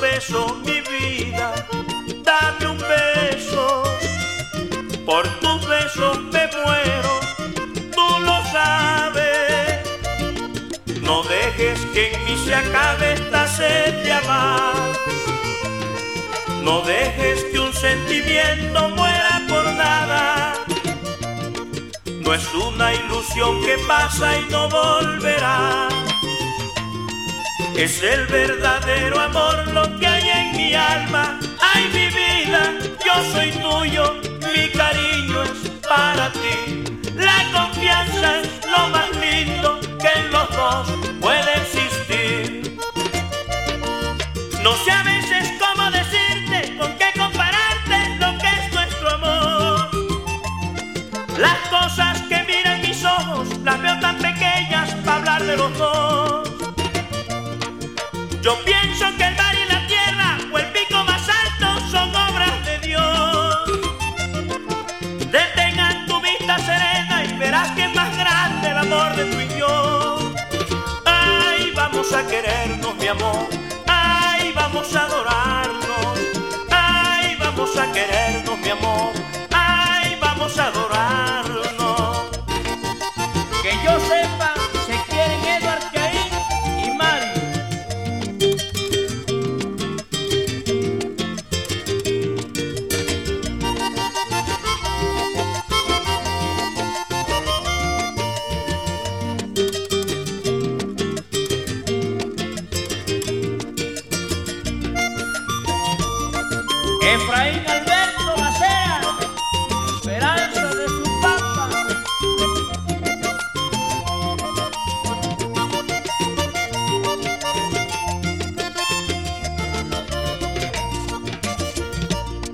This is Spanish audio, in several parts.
beso, mi vida, dame un beso. Por tus besos me muero, tú lo sabes. No dejes que en mí se acabe esta sed de amar. No dejes que un sentimiento muera por nada. No es una ilusión que pasa y no volverá. Es el verdadero amor lo que hay en mi alma. Ay, mi vida, yo soy tuyo, mi cariño es para ti. La confianza es lo más lindo que en los dos puede existir. No sé Yo pienso que el mar y la tierra o el pico más alto son obras de Dios. Detengan tu vista serena y verás que es más grande el amor de tu y yo. Ay, vamos a querernos, mi amor. Ay, vamos a adorarnos. Ay, vamos a querernos, mi amor. Efraín Alberto Macea, esperanza de su papa.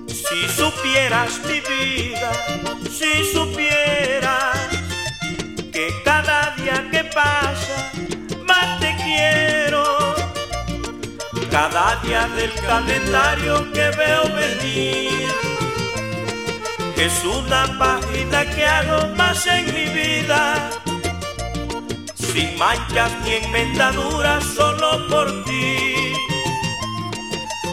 Si supieras mi vida, si supieras cada día del calendario que veo venir es una página que hago más en mi vida, sin manchas ni enmendaduras, solo por ti.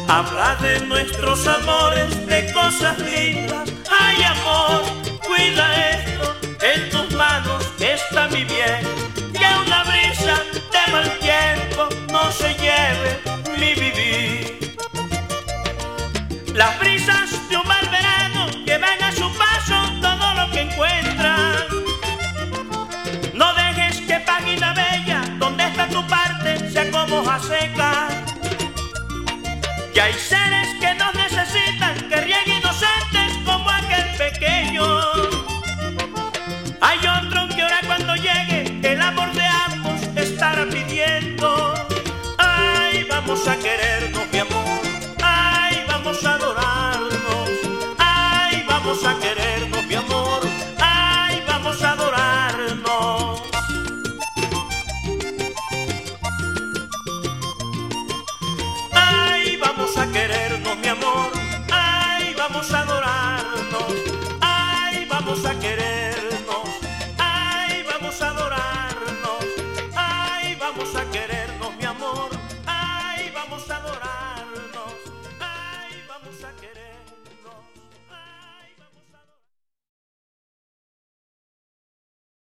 Habla de nuestros amores, de cosas lindas. Ay, amor, cuida esto, en tus manos está mi bien. Que una brisa de mal tiempo no se lleve mi vivir. Las brisas de un mal verano llevan a su paso todo lo que encuentran. No dejes que página bella, donde está tu parte, sea como hoja seca. Y hay seres que nos necesitan, vamos a querernos,